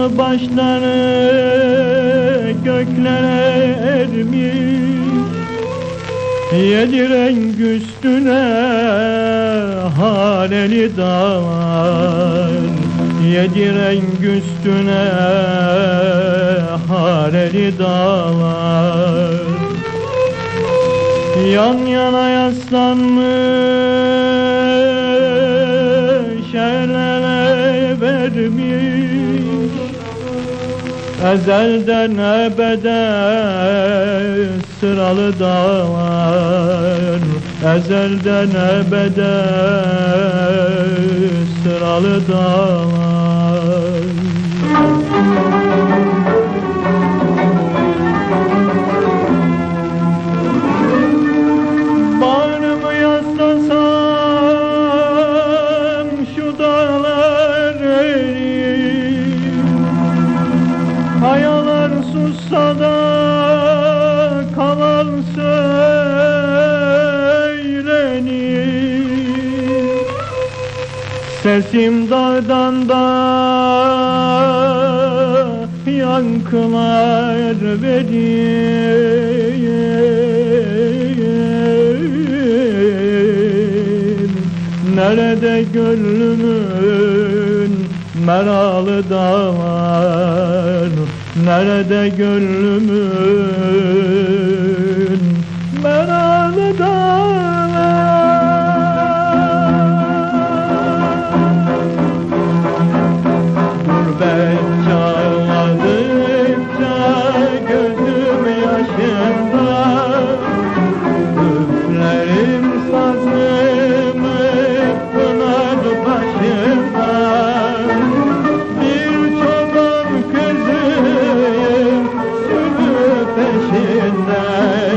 mı başları göklere ermiş. Yedi renk üstüne haneli dağlar. Yedi renk üstüne hareli dağlar. Yan yana yaslanmış Ezelden ebede sıralı dağlar? Ezelden ebede sıralı dağlar sussa da kalan söylenir. Sesim dağdan da yankılar verir Nerede gönlümün meralı dağlar Nerede gönlümün day.